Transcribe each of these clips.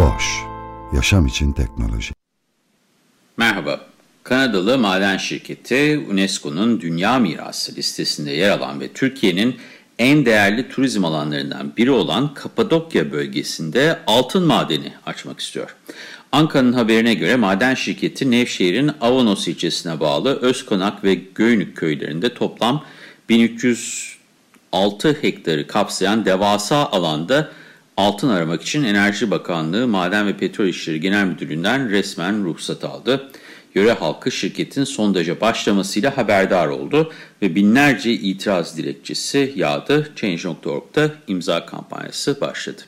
Boş, yaşam için teknoloji. Merhaba, Kanadalı maden şirketi UNESCO'nun Dünya Mirası listesinde yer alan ve Türkiye'nin en değerli turizm alanlarından biri olan Kapadokya bölgesinde altın madeni açmak istiyor. Ankara'nın haberine göre maden şirketi Nevşehir'in Avanos ilçesine bağlı Özkonak ve Göynük köylerinde toplam 1306 hektarı kapsayan devasa alanda altın aramak için Enerji Bakanlığı Maden ve Petrol İşleri Genel Müdürlüğü'nden resmen ruhsat aldı. Yöre halkı şirketin sondaja başlamasıyla haberdar oldu ve binlerce itiraz dilekçesi yağdı. Change.org'da imza kampanyası başladı.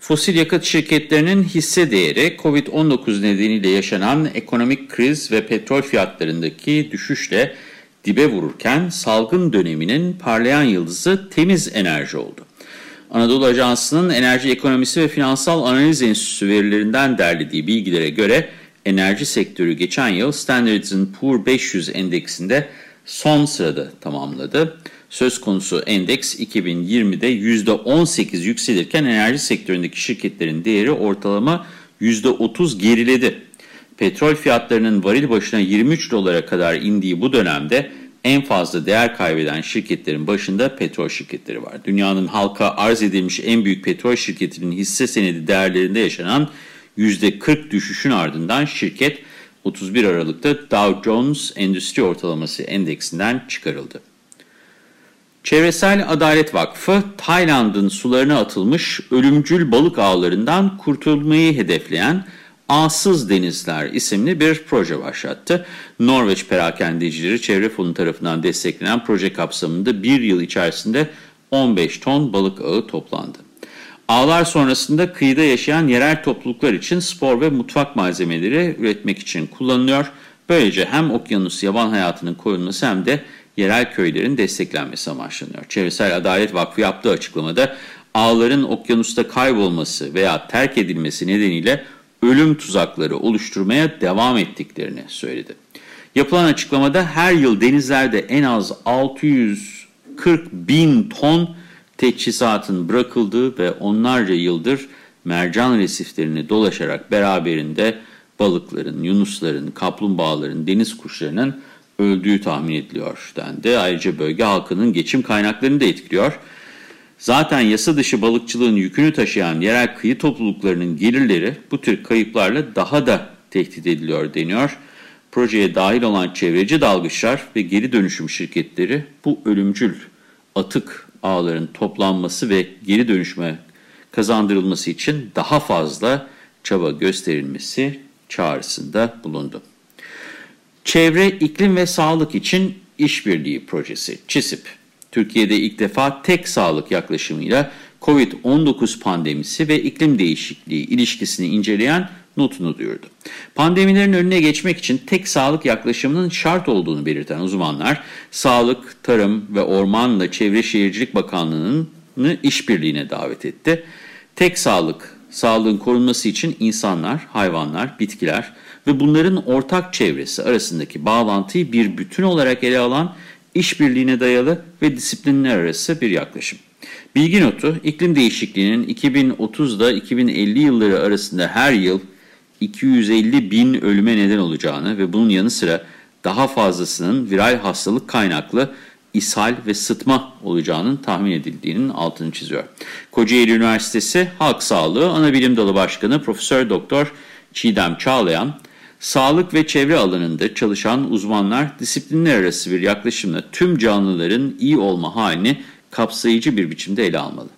Fosil yakıt şirketlerinin hisse değeri COVID-19 nedeniyle yaşanan ekonomik kriz ve petrol fiyatlarındaki düşüşle dibe vururken salgın döneminin parlayan yıldızı temiz enerji oldu. Anadolu Ajansı'nın Enerji Ekonomisi ve Finansal Analiz Enstitüsü verilerinden derlediği bilgilere göre enerji sektörü geçen yıl Standard Poor 500 endeksinde son sırada tamamladı. Söz konusu endeks 2020'de %18 yükselirken enerji sektöründeki şirketlerin değeri ortalama %30 geriledi. Petrol fiyatlarının varil başına 23 dolara kadar indiği bu dönemde en fazla değer kaybeden şirketlerin başında petrol şirketleri var. Dünyanın halka arz edilmiş en büyük petrol şirketinin hisse senedi değerlerinde yaşanan %40 düşüşün ardından şirket 31 Aralık'ta Dow Jones Endüstri Ortalaması Endeksinden çıkarıldı. Çevresel Adalet Vakfı, Tayland'ın sularına atılmış ölümcül balık ağlarından kurtulmayı hedefleyen Ağsız Denizler isimli bir proje başlattı. Norveç Perakendecileri Çevre Fonu tarafından desteklenen proje kapsamında bir yıl içerisinde 15 ton balık ağı toplandı. Ağlar sonrasında kıyıda yaşayan yerel topluluklar için spor ve mutfak malzemeleri üretmek için kullanılıyor. Böylece hem okyanus yaban hayatının korunması hem de yerel köylerin desteklenmesi amaçlanıyor. Çevresel Adalet Vakfı yaptığı açıklamada ağların okyanusta kaybolması veya terk edilmesi nedeniyle ölüm tuzakları oluşturmaya devam ettiklerini söyledi. Yapılan açıklamada her yıl denizlerde en az 640 bin ton teçhizatın bırakıldığı ve onlarca yıldır mercan resiflerini dolaşarak beraberinde balıkların, yunusların, kaplumbağaların, deniz kuşlarının öldüğü tahmin ediliyor dendi. Ayrıca bölge halkının geçim kaynaklarını da etkiliyor. Zaten yasa dışı balıkçılığın yükünü taşıyan yerel kıyı topluluklarının gelirleri bu tür kayıplarla daha da tehdit ediliyor deniyor. Projeye dahil olan çevreci dalgıçlar ve geri dönüşüm şirketleri bu ölümcül atık ağların toplanması ve geri dönüşme kazandırılması için daha fazla çaba gösterilmesi çağrısında bulundu. Çevre, iklim ve sağlık için işbirliği projesi ÇİSİP. Türkiye'de ilk defa tek sağlık yaklaşımıyla COVID-19 pandemisi ve iklim değişikliği ilişkisini inceleyen notunu duyurdu. Pandemilerin önüne geçmek için tek sağlık yaklaşımının şart olduğunu belirten uzmanlar, Sağlık, Tarım ve Ormanla Çevre Şehircilik Bakanlığı'nın işbirliğine davet etti. Tek sağlık, sağlığın korunması için insanlar, hayvanlar, bitkiler ve bunların ortak çevresi arasındaki bağlantıyı bir bütün olarak ele alan işbirliğine dayalı ve disiplinler arası bir yaklaşım. Bilgi notu, iklim değişikliğinin 2030'da 2050 yılları arasında her yıl 250 bin ölüme neden olacağını ve bunun yanı sıra daha fazlasının viral hastalık kaynaklı ishal ve sıtma olacağının tahmin edildiğinin altını çiziyor. Kocaeli Üniversitesi Halk Sağlığı Anabilim Dalı Başkanı Profesör Doktor Çiğdem Çağlayan, sağlık ve çevre alanında çalışan uzmanlar disiplinler arası bir yaklaşımla tüm canlıların iyi olma halini kapsayıcı bir biçimde ele almalı.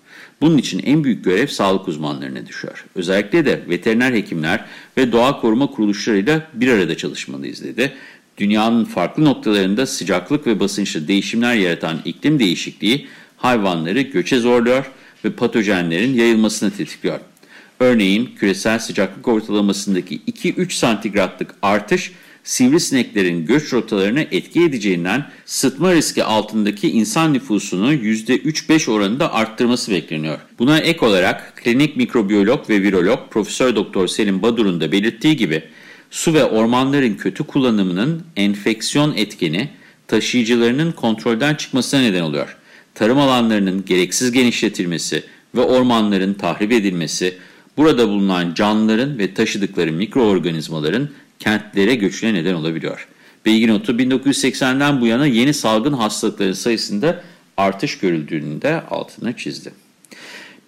Bunun için en büyük görev sağlık uzmanlarına düşüyor. Özellikle de veteriner hekimler ve doğa koruma kuruluşlarıyla bir arada çalışmalıyız dedi. Dünyanın farklı noktalarında sıcaklık ve basınçlı değişimler yaratan iklim değişikliği hayvanları göçe zorluyor ve patojenlerin yayılmasını tetikliyor. Örneğin küresel sıcaklık ortalamasındaki 2-3 santigratlık artış sivrisineklerin göç rotalarına etki edeceğinden sıtma riski altındaki insan nüfusunu %3-5 oranında arttırması bekleniyor. Buna ek olarak klinik mikrobiyolog ve virolog Profesör Doktor Selim Badur'un da belirttiği gibi su ve ormanların kötü kullanımının enfeksiyon etkeni taşıyıcılarının kontrolden çıkmasına neden oluyor. Tarım alanlarının gereksiz genişletilmesi ve ormanların tahrip edilmesi, burada bulunan canlıların ve taşıdıkları mikroorganizmaların kentlere göçüne neden olabiliyor. Bilgi notu 1980'den bu yana yeni salgın hastalıkların sayısında artış görüldüğünü de altına çizdi.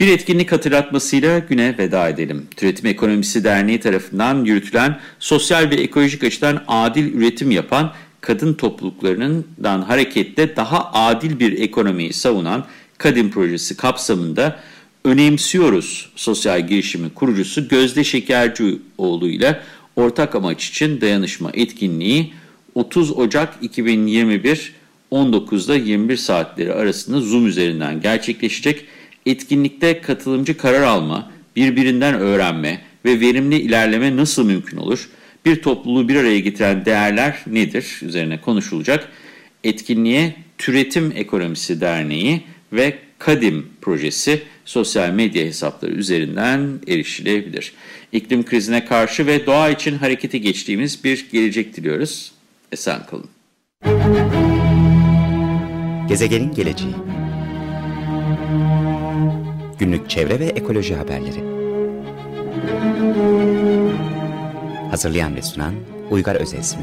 Bir etkinlik hatırlatmasıyla güne veda edelim. Türetim Ekonomisi Derneği tarafından yürütülen sosyal ve ekolojik açıdan adil üretim yapan kadın topluluklarından hareketle daha adil bir ekonomiyi savunan Kadim Projesi kapsamında Önemsiyoruz sosyal girişimi kurucusu Gözde Şekercioğlu ile ortak amaç için dayanışma etkinliği 30 Ocak 2021 19'da 21 saatleri arasında Zoom üzerinden gerçekleşecek. Etkinlikte katılımcı karar alma, birbirinden öğrenme ve verimli ilerleme nasıl mümkün olur? Bir topluluğu bir araya getiren değerler nedir? Üzerine konuşulacak. Etkinliğe Türetim Ekonomisi Derneği ve Kadim projesi sosyal medya hesapları üzerinden erişilebilir. İklim krizine karşı ve doğa için harekete geçtiğimiz bir gelecek diliyoruz. Esen kalın. Gezegenin geleceği Günlük çevre ve ekoloji haberleri Hazırlayan ve sunan Uygar Özesmi